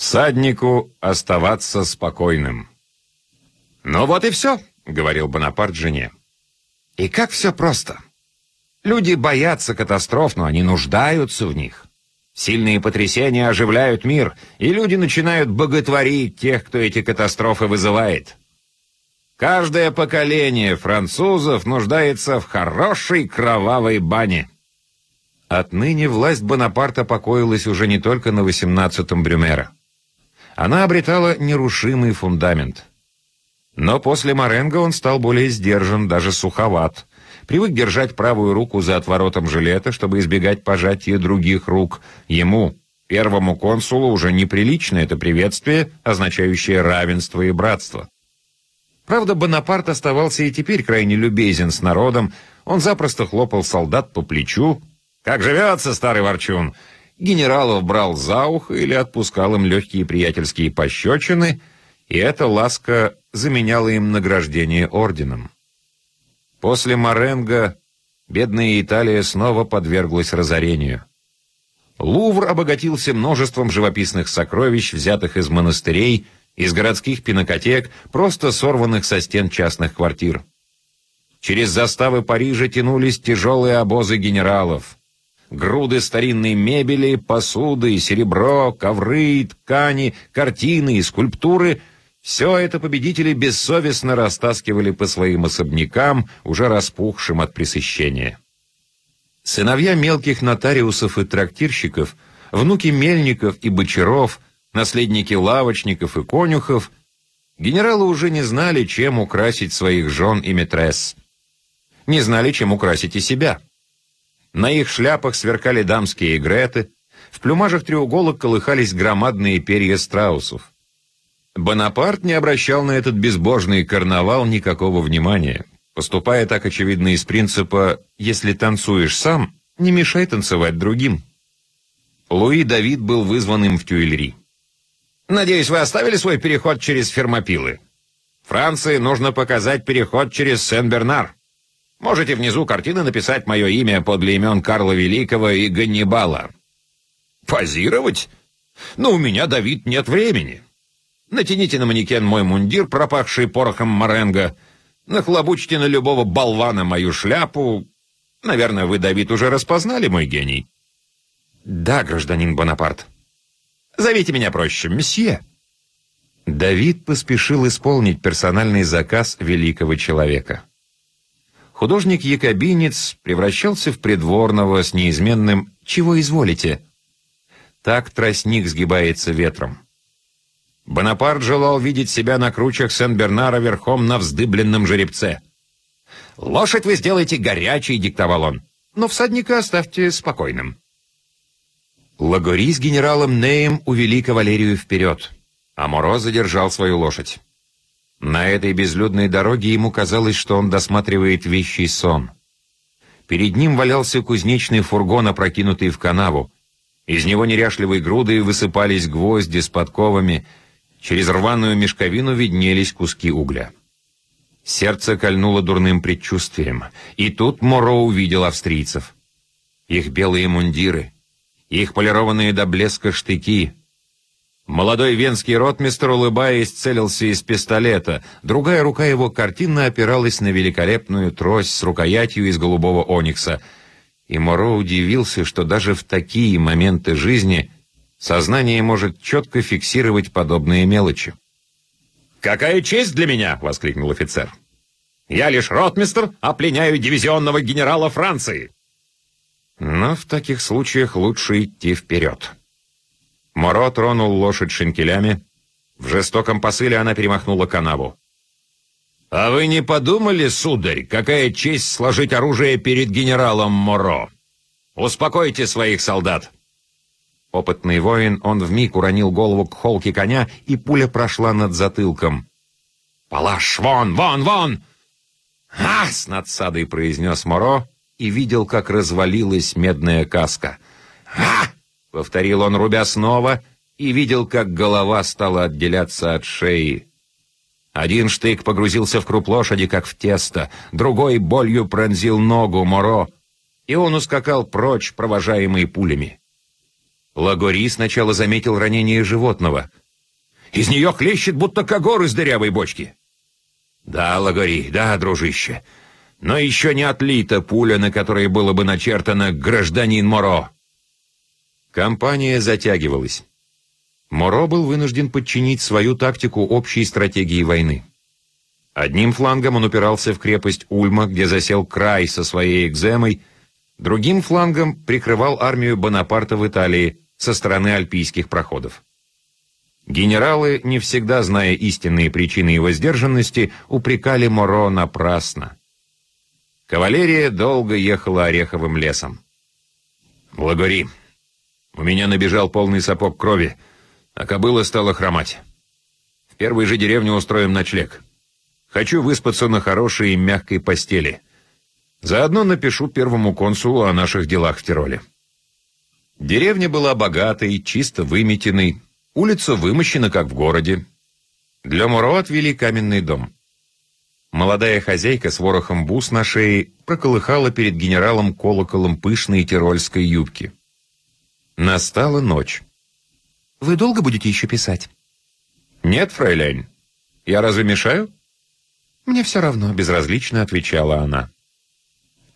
Всаднику оставаться спокойным. «Ну вот и все», — говорил Бонапарт жене. «И как все просто. Люди боятся катастроф, но они нуждаются в них. Сильные потрясения оживляют мир, и люди начинают боготворить тех, кто эти катастрофы вызывает. Каждое поколение французов нуждается в хорошей кровавой бане». Отныне власть Бонапарта покоилась уже не только на 18-м Брюмера. Она обретала нерушимый фундамент. Но после Маренго он стал более сдержан, даже суховат. Привык держать правую руку за отворотом жилета, чтобы избегать пожатия других рук. Ему, первому консулу, уже неприлично это приветствие, означающее равенство и братство. Правда, Бонапарт оставался и теперь крайне любезен с народом. Он запросто хлопал солдат по плечу, «Как живется, старый ворчун?» Генералов брал за ухо или отпускал им легкие приятельские пощечины, и эта ласка заменяла им награждение орденом. После Маренго бедная Италия снова подверглась разорению. Лувр обогатился множеством живописных сокровищ, взятых из монастырей, из городских пинокотек, просто сорванных со стен частных квартир. Через заставы Парижа тянулись тяжелые обозы генералов — груды старинной мебели, посуды, серебро, ковры, ткани, картины и скульптуры — все это победители бессовестно растаскивали по своим особнякам, уже распухшим от пресыщения. Сыновья мелких нотариусов и трактирщиков, внуки мельников и бочаров, наследники лавочников и конюхов, генералы уже не знали, чем украсить своих жен и метресс. Не знали, чем украсить и себя. На их шляпах сверкали дамские греты, в плюмажах треуголок колыхались громадные перья страусов. Бонапарт не обращал на этот безбожный карнавал никакого внимания, поступая так очевидно из принципа «если танцуешь сам, не мешай танцевать другим». Луи Давид был вызван им в Тюильри. «Надеюсь, вы оставили свой переход через Фермопилы? Франции нужно показать переход через Сен-Бернар». Можете внизу картины написать мое имя подле имен Карла Великого и Ганнибала. Позировать? Но у меня, Давид, нет времени. Натяните на манекен мой мундир, пропахший порохом моренго. Нахлобучьте на любого болвана мою шляпу. Наверное, вы, Давид, уже распознали мой гений. Да, гражданин Бонапарт. Зовите меня проще, месье. Давид поспешил исполнить персональный заказ великого человека. Художник-якобинец превращался в придворного с неизменным «Чего изволите?». Так тростник сгибается ветром. Бонапарт желал видеть себя на кручах Сен-Бернара верхом на вздыбленном жеребце. «Лошадь вы сделаете горячей», — диктовал он, — «но всадника оставьте спокойным». Лагори с генералом Неем увели кавалерию вперед, а Моро задержал свою лошадь. На этой безлюдной дороге ему казалось, что он досматривает вещий сон. Перед ним валялся кузнечный фургон, опрокинутый в канаву. Из него неряшливой грудой высыпались гвозди с подковами, через рваную мешковину виднелись куски угля. Сердце кольнуло дурным предчувствием, и тут Моро увидел австрийцев. Их белые мундиры, их полированные до блеска штыки — Молодой венский ротмистр, улыбаясь, целился из пистолета. Другая рука его картинно опиралась на великолепную трость с рукоятью из голубого оникса. И Моро удивился, что даже в такие моменты жизни сознание может четко фиксировать подобные мелочи. «Какая честь для меня!» — воскликнул офицер. «Я лишь ротмистр, а пленяю дивизионного генерала Франции!» Но в таких случаях лучше идти вперед. Моро тронул лошадь шинкелями. В жестоком посыле она перемахнула канаву. «А вы не подумали, сударь, какая честь сложить оружие перед генералом Моро? Успокойте своих солдат!» Опытный воин, он вмиг уронил голову к холке коня, и пуля прошла над затылком. «Палаш, вон, вон, вон!» «А!» — с надсадой произнес Моро и видел, как развалилась медная каска. «А!» — повторил он, рубя снова, и видел, как голова стала отделяться от шеи. Один штык погрузился в круп лошади, как в тесто, другой болью пронзил ногу Моро, и он ускакал прочь, провожаемый пулями. Лагори сначала заметил ранение животного. «Из нее хлещет, будто когор из дырявой бочки». «Да, Лагори, да, дружище. Но еще не отлита пуля, на которой было бы начертано «Гражданин Моро». Компания затягивалась. Моро был вынужден подчинить свою тактику общей стратегии войны. Одним флангом он упирался в крепость Ульма, где засел край со своей экземой, другим флангом прикрывал армию Бонапарта в Италии со стороны альпийских проходов. Генералы, не всегда зная истинные причины его сдержанности, упрекали Моро напрасно. Кавалерия долго ехала Ореховым лесом. «Лагори, у меня набежал полный сапог крови, а кобыла стала хромать. В первой же деревне устроим ночлег. Хочу выспаться на хорошей и мягкой постели. Заодно напишу первому консулу о наших делах в Тироле». Деревня была богатой, чисто выметенной, улица вымощена, как в городе. Для Муро отвели каменный дом. Молодая хозяйка с ворохом бус на шее проколыхала перед генералом колоколом пышной тирольской юбки. Настала ночь. «Вы долго будете еще писать?» «Нет, фрейлейн. Я разве мешаю?» «Мне все равно», — безразлично отвечала она.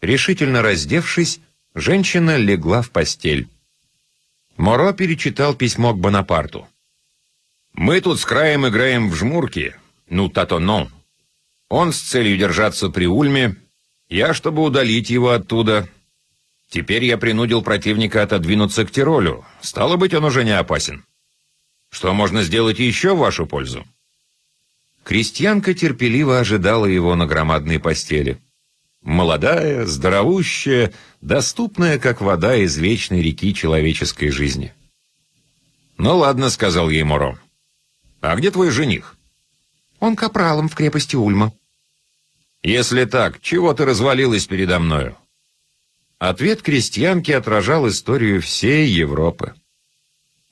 Решительно раздевшись, женщина легла в постель. Моро перечитал письмо к Бонапарту. «Мы тут с краем играем в жмурки, ну, тато но. Он с целью держаться при Ульме, я, чтобы удалить его оттуда. Теперь я принудил противника отодвинуться к Тиролю. Стало быть, он уже не опасен. Что можно сделать еще в вашу пользу?» Крестьянка терпеливо ожидала его на громадной постели. Молодая, здоровущая, доступная, как вода из вечной реки человеческой жизни. «Ну ладно», — сказал ей Моро. «А где твой жених?» «Он капралом в крепости Ульма». «Если так, чего ты развалилась передо мною?» Ответ крестьянки отражал историю всей Европы.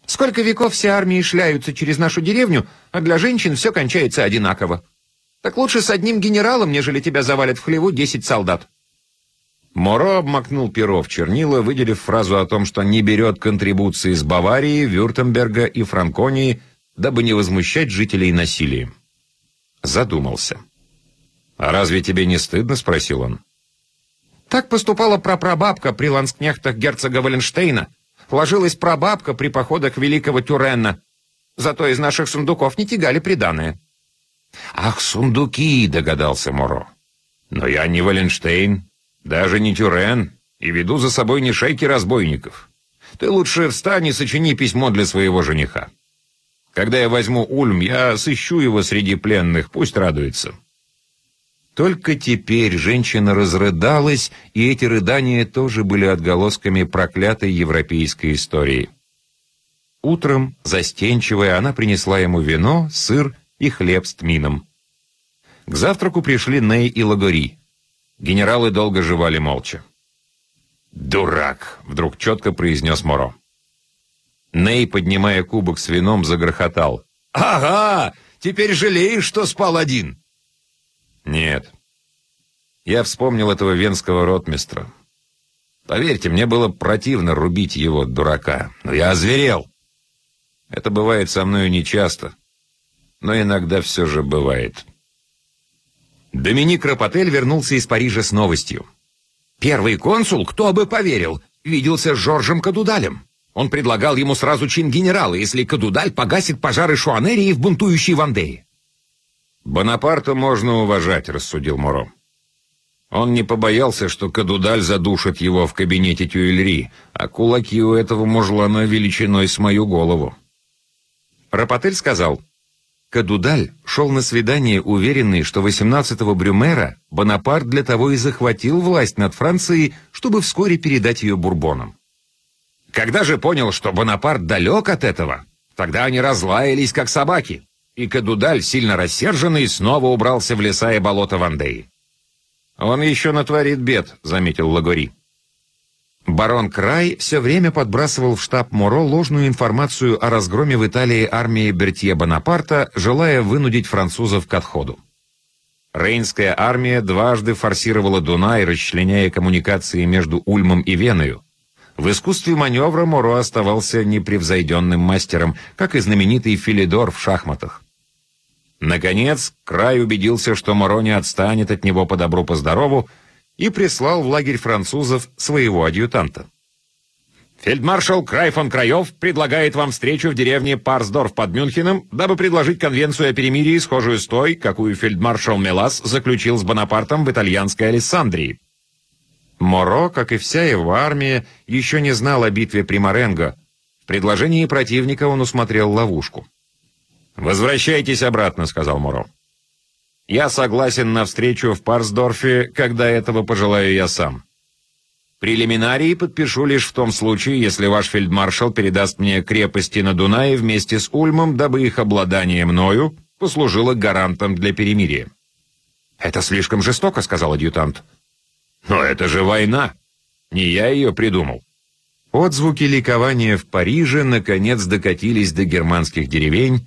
«Сколько веков все армии шляются через нашу деревню, а для женщин все кончается одинаково. Так лучше с одним генералом, нежели тебя завалят в хлеву десять солдат». Моро обмакнул перо в чернила, выделив фразу о том, что не берет контрибуции из Баварии, Вюртемберга и Франконии, дабы не возмущать жителей насилием. Задумался. «А разве тебе не стыдно?» — спросил он. Так поступала прапрабабка при ланскнехтах герцога Валенштейна. Ложилась прабабка при походах великого Тюренна. Зато из наших сундуков не тягали приданое. «Ах, сундуки!» — догадался Моро. «Но я не Валенштейн, даже не Тюрен, и веду за собой не шайки разбойников. Ты лучше встань и сочини письмо для своего жениха. Когда я возьму Ульм, я сыщу его среди пленных, пусть радуется». Только теперь женщина разрыдалась, и эти рыдания тоже были отголосками проклятой европейской истории. Утром, застенчивая, она принесла ему вино, сыр и хлеб с тмином. К завтраку пришли Ней и Лагори. Генералы долго жевали молча. «Дурак!» — вдруг четко произнес Моро. Ней, поднимая кубок с вином, загрохотал. «Ага! Теперь жалеешь, что спал один?» Нет. Я вспомнил этого венского ротмистра. Поверьте, мне было противно рубить его, дурака, но я озверел. Это бывает со мною нечасто, но иногда все же бывает. Доминик Рапотель вернулся из Парижа с новостью. Первый консул, кто бы поверил, виделся с Жоржем Кадудалем. Он предлагал ему сразу чин генерала, если Кадудаль погасит пожары Шуанерии в бунтующей Вандее. «Бонапарта можно уважать», — рассудил Моро. Он не побоялся, что Кадудаль задушит его в кабинете Тюильри, а кулаки у этого мужлана величиной с мою голову. Рапотель сказал, Кадудаль шел на свидание, уверенный, что 18-го Брюмера Бонапарт для того и захватил власть над Францией, чтобы вскоре передать ее Бурбонам. Когда же понял, что Бонапарт далек от этого, тогда они разлаялись, как собаки. И Кадудаль, сильно рассерженный, снова убрался в леса и болота Вандеи. «Он еще натворит бед», — заметил Лагори. Барон Край все время подбрасывал в штаб Моро ложную информацию о разгроме в Италии армии Бертье Бонапарта, желая вынудить французов к отходу. Рейнская армия дважды форсировала Дунай, расчленяя коммуникации между Ульмом и Веною. В искусстве маневра Моро оставался непревзойденным мастером, как и знаменитый Филидор в шахматах. Наконец, Край убедился, что Моро не отстанет от него по добру по здорову, и прислал в лагерь французов своего адъютанта. Фельдмаршал Край фон Краев предлагает вам встречу в деревне Парсдорф под Мюнхеном, дабы предложить конвенцию о перемирии, схожую с той, какую фельдмаршал Мелас заключил с Бонапартом в итальянской Алессандрии. Моро, как и вся его армия, еще не знал о битве при Маренго. В предложении противника он усмотрел ловушку. «Возвращайтесь обратно», — сказал Моро. «Я согласен на встречу в Парсдорфе, когда этого пожелаю я сам. Прелиминарии подпишу лишь в том случае, если ваш фельдмаршал передаст мне крепости на Дунае вместе с Ульмом, дабы их обладание мною послужило гарантом для перемирия». «Это слишком жестоко», — сказал адъютант. «Но это же война! Не я ее придумал». Отзвуки ликования в Париже наконец докатились до германских деревень,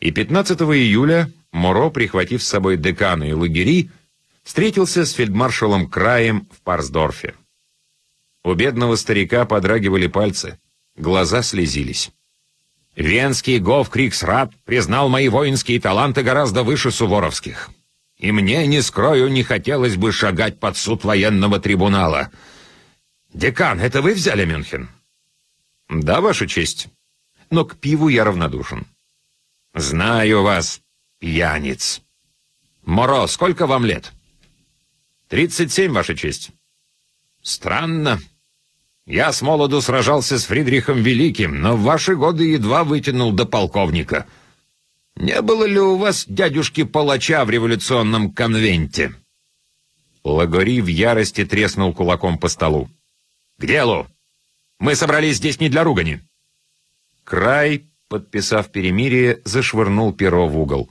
и 15 июля Моро, прихватив с собой декана и лагери, встретился с фельдмаршалом Краем в Парсдорфе. У бедного старика подрагивали пальцы, глаза слезились. «Венский Гофкриксрат признал мои воинские таланты гораздо выше суворовских. И мне, не скрою, не хотелось бы шагать под суд военного трибунала. Декан, это вы взяли Мюнхен?» «Да, Ваша честь. Но к пиву я равнодушен». «Знаю вас, пьяниц. Моро, сколько вам лет?» «Тридцать семь, Ваша честь». «Странно. Я с молоду сражался с Фридрихом Великим, но в ваши годы едва вытянул до полковника. Не было ли у вас дядюшки-палача в революционном конвенте?» Лагори в ярости треснул кулаком по столу. «К делу! Мы собрались здесь не для ругани!» Край подписав перемирие, зашвырнул перо в угол.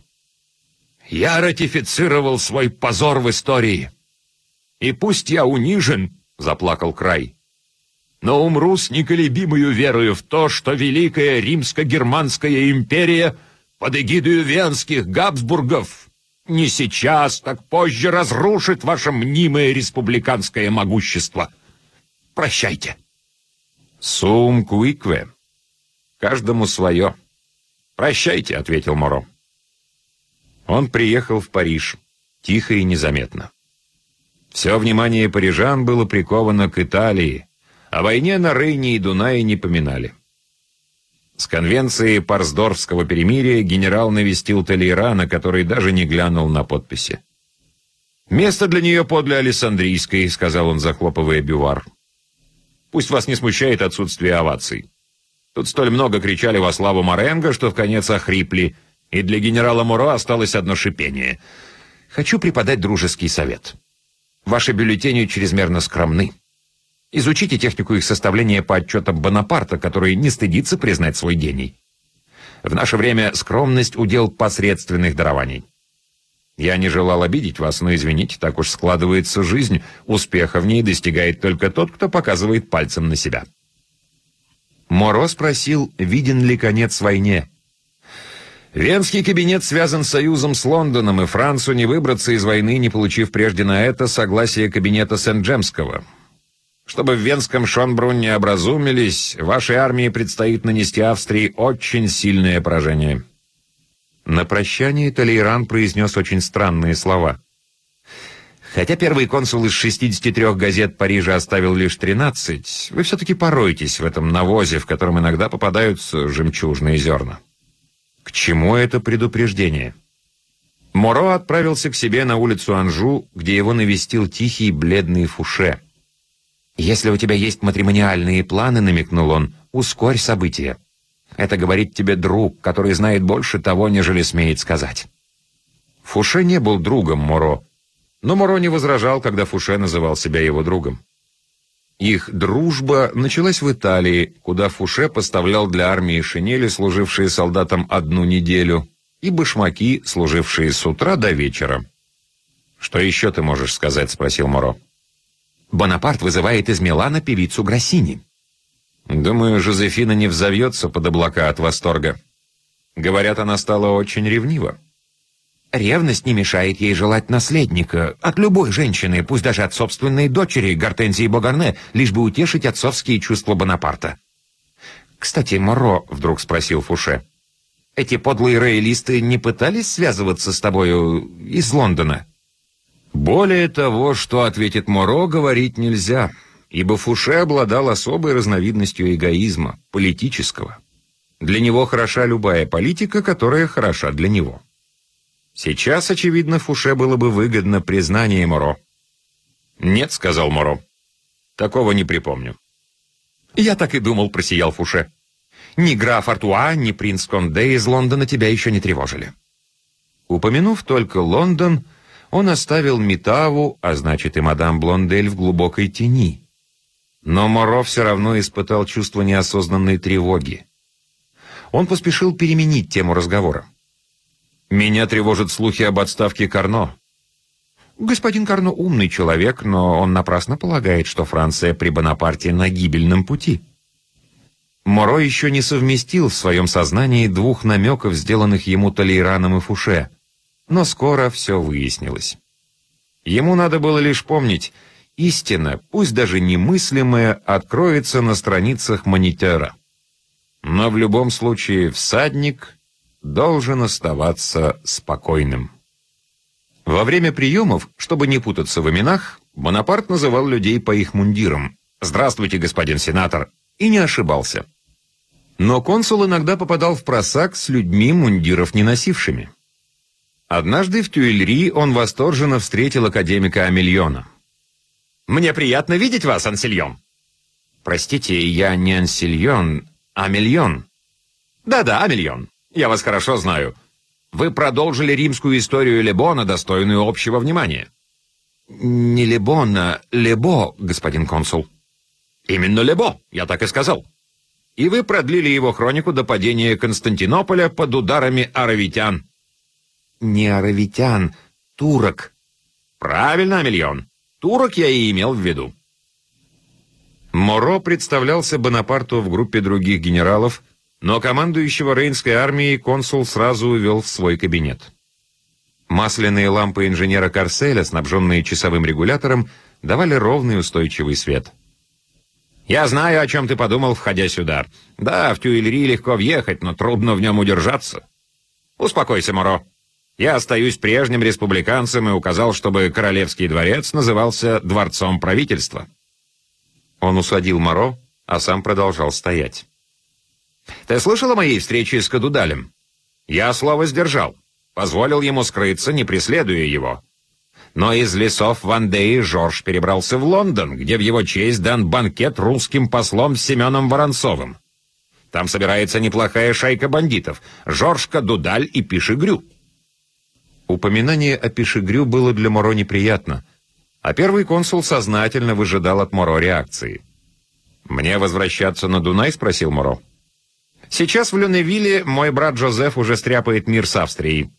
«Я ратифицировал свой позор в истории. И пусть я унижен, — заплакал край, — но умру с неколебимою верою в то, что Великая Римско-Германская империя под эгидою венских Габсбургов не сейчас, так позже разрушит ваше мнимое республиканское могущество. Прощайте. Сум куикве. Каждому свое. «Прощайте», — ответил Моро. Он приехал в Париж, тихо и незаметно. Все внимание парижан было приковано к Италии, о войне на Рейне и Дунае не поминали. С конвенции Парсдорфского перемирия генерал навестил Толейрана, который даже не глянул на подписи. «Место для нее подле Алессандрийской», — сказал он, захлопывая бювар. «Пусть вас не смущает отсутствие оваций. Тут столь много кричали во славу Маренго, что в конец охрипли, и для генерала Муро осталось одно шипение. Хочу преподать дружеский совет. Ваши бюллетени чрезмерно скромны. Изучите технику их составления по отчетам Бонапарта, который не стыдится признать свой гений. В наше время скромность — удел посредственных дарований. Я не желал обидеть вас, но, извините, так уж складывается жизнь. Успеха в ней достигает только тот, кто показывает пальцем на себя. Моро спросил, виден ли конец войне. Венский кабинет связан с союзом с Лондоном, и Францу не выбраться из войны, не получив прежде на это согласие кабинета Сент-Джемского. Чтобы в Венском Шонбрунне образумились, вашей армии предстоит нанести Австрии очень сильное поражение. На прощание Толейран произнес очень странные слова. Хотя первый консул из 63 газет Парижа оставил лишь 13, вы все-таки поройтесь в этом навозе, в котором иногда попадаются жемчужные зерна. К чему это предупреждение? Моро отправился к себе на улицу Анжу, где его навестил тихий бледный Фуше. «Если у тебя есть матримониальные планы, — намекнул он, — ускорь события. Это говорит тебе друг, который знает больше того, нежели смеет сказать». Фуше не был другом Моро, но Моро не возражал, когда Фуше называл себя его другом. Их дружба началась в Италии, куда Фуше поставлял для армии шинели, служившие солдатам одну неделю, и башмаки, служившие с утра до вечера. «Что еще ты можешь сказать?» — спросил Моро. «Бонапарт вызывает из Милана певицу Гроссини». «Думаю, Жозефина не взовьется под облака от восторга. Говорят, она стала очень ревнива». Ревность не мешает ей желать наследника от любой женщины, пусть даже от собственной дочери Гортензии Богарне, лишь бы утешить отцовские чувства Бонапарта. «Кстати, Моро», — вдруг спросил Фуше, — «эти подлые роялисты не пытались связываться с тобою из Лондона?» Более того, что ответит Моро, говорить нельзя, ибо Фуше обладал особой разновидностью эгоизма, политического. Для него хороша любая политика, которая хороша для него. Сейчас, очевидно, Фуше было бы выгодно признание Моро. «Нет», — сказал Моро. «Такого не припомню». «Я так и думал», — просиял Фуше. «Ни граф Артуа, ни принц Конде из Лондона тебя еще не тревожили». Упомянув только Лондон, он оставил Митаву, а значит и мадам Блондель в глубокой тени. Но Моро все равно испытал чувство неосознанной тревоги. Он поспешил переменить тему разговора. Меня тревожат слухи об отставке Карно. Господин Карно умный человек, но он напрасно полагает, что Франция при Бонапарте на гибельном пути. Моро еще не совместил в своем сознании двух намеков, сделанных ему Толейраном и Фуше, но скоро все выяснилось. Ему надо было лишь помнить, истина, пусть даже немыслимая, откроется на страницах монитора. Но в любом случае всадник должен оставаться спокойным. Во время приемов, чтобы не путаться в именах, Бонапарт называл людей по их мундирам. «Здравствуйте, господин сенатор!» и не ошибался. Но консул иногда попадал в просак с людьми, мундиров не носившими. Однажды в Тюильри он восторженно встретил академика Амельона. «Мне приятно видеть вас, Ансельон!» «Простите, я не Ансельон, а Амельон». «Да-да, Амельон. Я вас хорошо знаю. Вы продолжили римскую историю Лебона, достойную общего внимания. Не Лебона, Лебо, господин консул. Именно Лебо, я так и сказал. И вы продлили его хронику до падения Константинополя под ударами аравитян. Не аравитян, турок. Правильно, Амельон. Турок я и имел в виду. Моро представлялся Бонапарту в группе других генералов, но командующего Рейнской армией консул сразу увел в свой кабинет. Масляные лампы инженера Карселя, снабженные часовым регулятором, давали ровный устойчивый свет. «Я знаю, о чем ты подумал, входя сюда. Да, в Тюильри легко въехать, но трудно в нем удержаться. Успокойся, Моро. Я остаюсь прежним республиканцем и указал, чтобы Королевский дворец назывался Дворцом правительства». Он усадил Моро, а сам продолжал стоять. Ты слышал о моей встрече с Кадудалем? Я слово сдержал. Позволил ему скрыться, не преследуя его. Но из лесов Вандеи Жорж перебрался в Лондон, где в его честь дан банкет русским послом Семеном Воронцовым. Там собирается неплохая шайка бандитов. Жорж Кадудаль и Пишегрю. Упоминание о Пишегрю было для Моро неприятно, а первый консул сознательно выжидал от Моро реакции. «Мне возвращаться на Дунай?» — спросил Моро. Сейчас в Люневилле мой брат Джозеф уже стряпает мир с Австрией.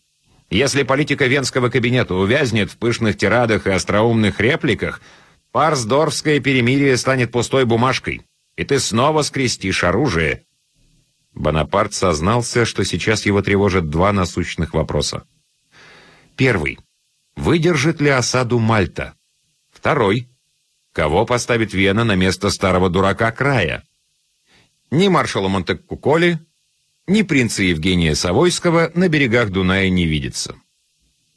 Если политика венского кабинета увязнет в пышных тирадах и остроумных репликах, Парсдорфское перемирие станет пустой бумажкой, и ты снова скрестишь оружие. Бонапарт сознался, что сейчас его тревожат два насущных вопроса. Первый. Выдержит ли осаду Мальта? Второй. Кого поставит Вена на место старого дурака края? Ни маршала Монтеккуколи, ни принца Евгения Савойского на берегах Дуная не видится.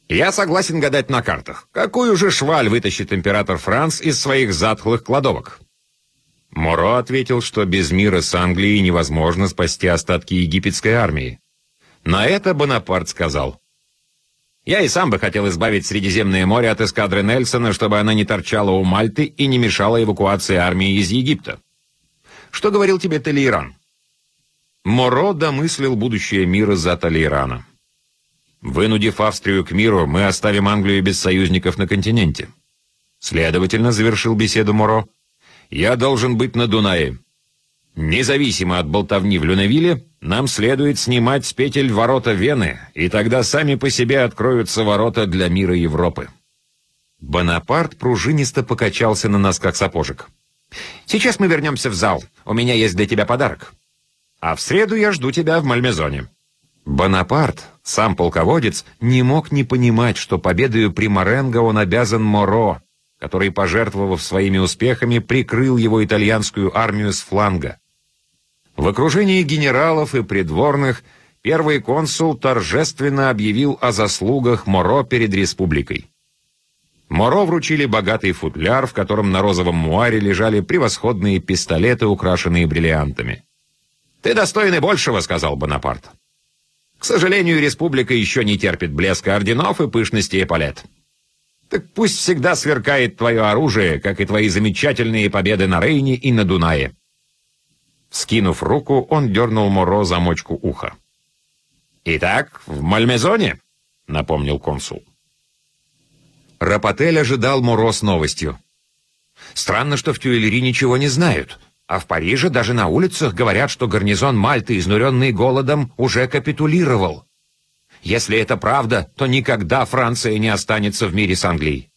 Я согласен гадать на картах. Какую же шваль вытащит император Франц из своих затхлых кладовок? Моро ответил, что без мира с Англией невозможно спасти остатки египетской армии. На это Бонапарт сказал. «Я и сам бы хотел избавить Средиземное море от эскадры Нельсона, чтобы она не торчала у Мальты и не мешала эвакуации армии из Египта. Что говорил тебе Толейран?» Моро домыслил будущее мира за Толейрана. «Вынудив Австрию к миру, мы оставим Англию без союзников на континенте. Следовательно, завершил беседу Моро, я должен быть на Дунае. Независимо от болтовни в Люневилле, нам следует снимать с петель ворота Вены, и тогда сами по себе откроются ворота для мира Европы». Бонапарт пружинисто покачался на носках сапожек. Сейчас мы вернемся в зал. У меня есть для тебя подарок. А в среду я жду тебя в Мальмезоне». Бонапарт, Сам полководец не мог не понимать, что победою при Моренго он обязан Моро, который, пожертвовав своими успехами, прикрыл его итальянскую армию с фланга. В окружении генералов и придворных первый консул торжественно объявил о заслугах Моро перед республикой. Моро вручили богатый футляр, в котором на розовом муаре лежали превосходные пистолеты, украшенные бриллиантами. «Ты достойный большего», — сказал Бонапарт. «К сожалению, республика еще не терпит блеска орденов и пышности эполет. Так пусть всегда сверкает твое оружие, как и твои замечательные победы на Рейне и на Дунае». Скинув руку, он дернул Моро за мочку уха. «Итак, в Мальмезоне?» — напомнил консул. Рапотель ожидал Моро с новостью. «Странно, что в Тюэлери ничего не знают, а в Париже даже на улицах говорят, что гарнизон Мальты, изнуренный голодом, уже капитулировал. Если это правда, то никогда Франция не останется в мире с Англией».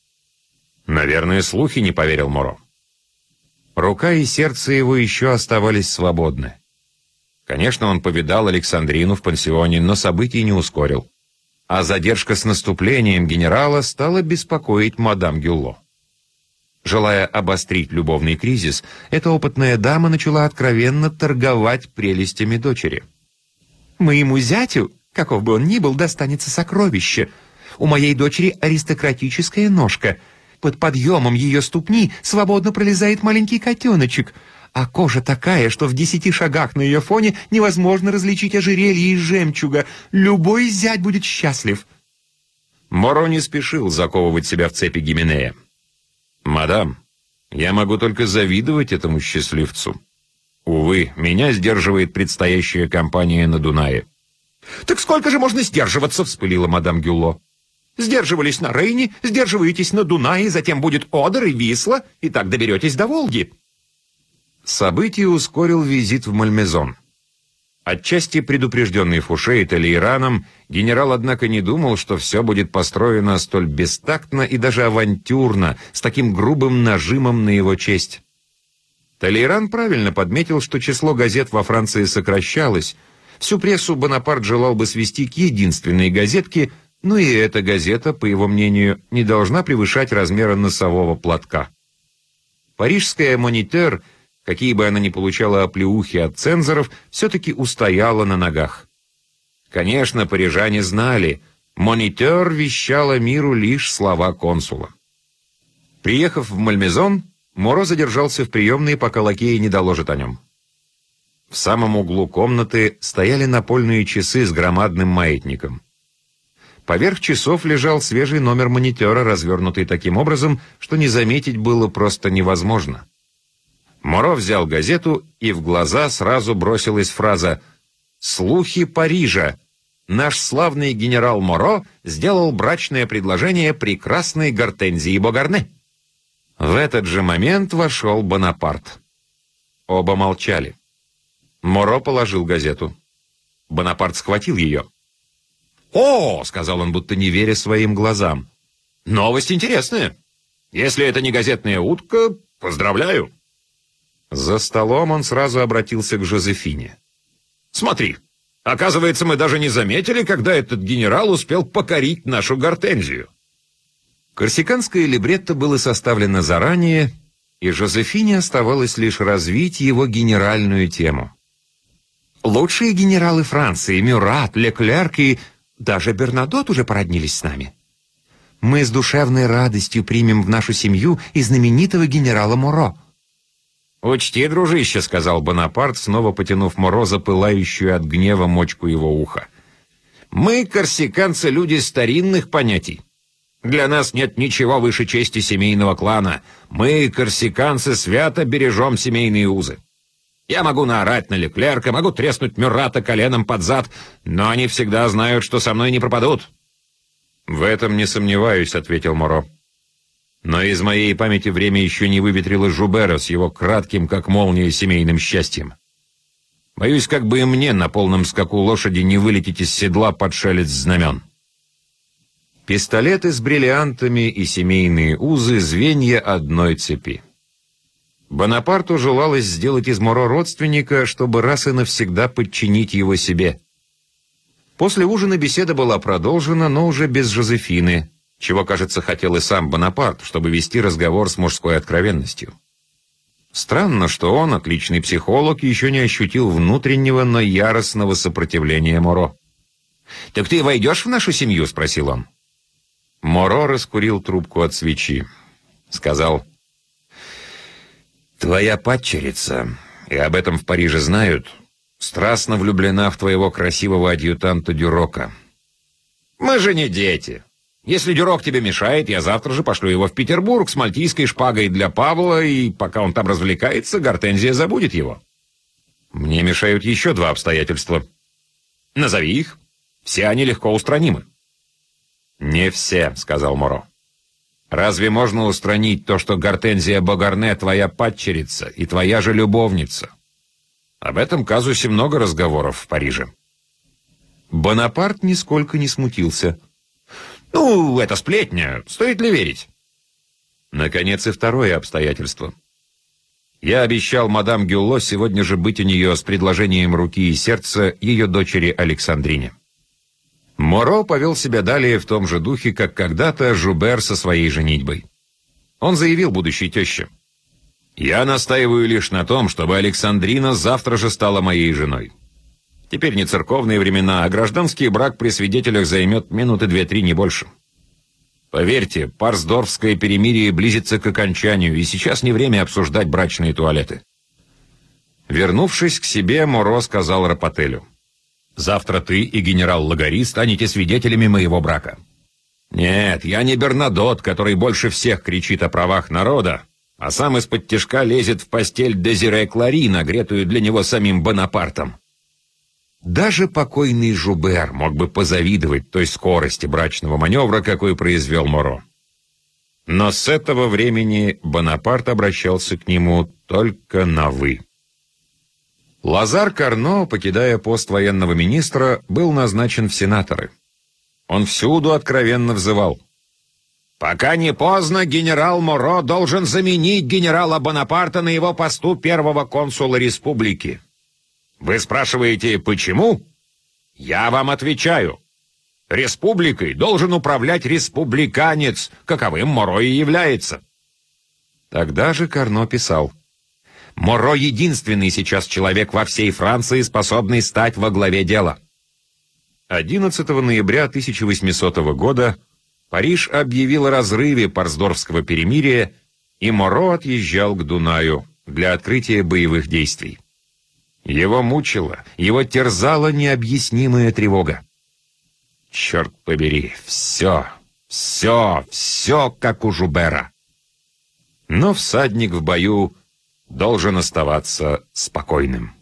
«Наверное, слухи», — не поверил Моро. Рука и сердце его еще оставались свободны. Конечно, он повидал Александрину в пансионе, но событий не ускорил. А задержка с наступлением генерала стала беспокоить мадам Гюлло. Желая обострить любовный кризис, эта опытная дама начала откровенно торговать прелестями дочери. «Моему зятю Каков бы он ни был, достанется сокровище. У моей дочери аристократическая ножка. Под подъемом ее ступни свободно пролезает маленький котеночек, а кожа такая, что в десяти шагах на ее фоне невозможно различить ожерелье из жемчуга. Любой зять будет счастлив». Моро не спешил заковывать себя в цепи Гименея. «Мадам, я могу только завидовать этому счастливцу. Увы, меня сдерживает предстоящая кампания на Дунае. «Так сколько же можно сдерживаться?» — вспылила мадам Гюло. «Сдерживались на Рейне, сдерживаетесь на Дунае, затем будет Одер и Висла, и так доберетесь до Волги». Событие ускорил визит в Мальмезон. Отчасти предупрежденный Фуше и Толейраном, генерал, однако, не думал, что все будет построено столь бестактно и даже авантюрно, с таким грубым нажимом на его честь. Толейран правильно подметил, что число газет во Франции сокращалось, Всю прессу Бонапарт желал бы свести к единственной газетке, но и эта газета, по его мнению, не должна превышать размера носового платка. Парижская «Монитер», какие бы она ни получала оплеухи от цензоров, все-таки устояла на ногах. Конечно, парижане знали, «Монитер» вещала миру лишь слова консула. Приехав в Мальмезон, Моро задержался в приемной, пока лакеи не доложат о нем. В самом углу комнаты стояли напольные часы с громадным маятником. Поверх часов лежал свежий номер монитора, развернутый таким образом, что не заметить было просто невозможно. Моро взял газету, и в глаза сразу бросилась фраза «Слухи Парижа! Наш славный генерал Моро сделал брачное предложение прекрасной Гортензии Богарне». В этот же момент вошел Бонапарт. Оба молчали. Моро положил газету. Бонапарт схватил ее. «О!» — сказал он, будто не веря своим глазам. «Новость интересная. Если это не газетная утка, поздравляю». За столом он сразу обратился к Жозефине. «Смотри, оказывается, мы даже не заметили, когда этот генерал успел покорить нашу гортензию». Корсиканское либретто было составлено заранее, и Жозефине оставалось лишь развить его генеральную тему. Лучшие генералы Франции, Мюрат, Леклерк и даже Бернадот уже породнились с нами. Мы с душевной радостью примем в нашу семью и знаменитого генерала Моро». «Учти, дружище», — сказал Бонапарт, снова потянув Моро за пылающую от гнева мочку его уха. «Мы, корсиканцы, люди старинных понятий. Для нас нет ничего выше чести семейного клана. Мы, корсиканцы, свято бережем семейные узы. Я могу наорать на Леклерка, могу треснуть Мюрата коленом под зад, но они всегда знают, что со мной не пропадут». «В этом не сомневаюсь», — ответил Моро. «Но из моей памяти время еще не выветрило Жубера с его кратким, как молния, семейным счастьем. Боюсь, как бы и мне на полном скаку лошади не вылететь из седла под шелест знамен». Пистолеты с бриллиантами и семейные узы — звенья одной цепи. Бонапарту желалось сделать из Моро родственника, чтобы раз и навсегда подчинить его себе. После ужина беседа была продолжена, но уже без Жозефины, чего, кажется, хотел и сам Бонапарт, чтобы вести разговор с мужской откровенностью. Странно, что он, отличный психолог, еще не ощутил внутреннего, но яростного сопротивления Моро. «Так ты войдешь в нашу семью?» — спросил он. Моро раскурил трубку от свечи. Сказал, «Твоя падчерица, и об этом в Париже знают, страстно влюблена в твоего красивого адъютанта Дюрока. Мы же не дети. Если Дюрок тебе мешает, я завтра же пошлю его в Петербург с мальтийской шпагой для Павла, и пока он там развлекается, Гортензия забудет его. Мне мешают еще два обстоятельства. Назови их. Все они легко устранимы. «Не все», — сказал Моро. «Разве можно устранить то, что Гортензия Богарне твоя падчерица и твоя же любовница?» Об этом казусе много разговоров в Париже. Бонапарт нисколько не смутился. «Ну, это сплетня. Стоит ли верить?» Наконец, и второе обстоятельство. Я обещал мадам Гюлло сегодня же быть у нее с предложением руки и сердца ее дочери Александрине. Моро повел себя далее в том же духе, как когда-то Жубер со своей женитьбой. Он заявил будущей теще. «Я настаиваю лишь на том, чтобы Александрина завтра же стала моей женой. Теперь не церковные времена, а гражданский брак при свидетелях займет минуты две-три, не больше. Поверьте, Парсдорфское перемирие близится к окончанию, и сейчас не время обсуждать брачные туалеты». Вернувшись к себе, Моро сказал Рапотелю. Завтра ты и генерал Лагари станете свидетелями моего брака. Нет, я не Бернадот, который больше всех кричит о правах народа, а сам из-под тяжка лезет в постель Дезире Клари, нагретую для него самим Бонапартом. Даже покойный Жубер мог бы позавидовать той скорости брачного маневра, какой произвел Моро. Но с этого времени Бонапарт обращался к нему только на «вы». Лазар Карно, покидая пост военного министра, был назначен в сенаторы. Он всюду откровенно взывал. «Пока не поздно, генерал Моро должен заменить генерала Бонапарта на его посту первого консула республики. Вы спрашиваете, почему? Я вам отвечаю. Республикой должен управлять республиканец, каковым Моро и является». Тогда же Карно писал. Моро единственный сейчас человек во всей Франции, способный стать во главе дела. 11 ноября 1800 года Париж объявил о разрыве Парсдорфского перемирия, и Моро отъезжал к Дунаю для открытия боевых действий. Его мучила, его терзала необъяснимая тревога. Черт побери, все, все, все, как у Жубера. Но всадник в бою должен оставаться спокойным.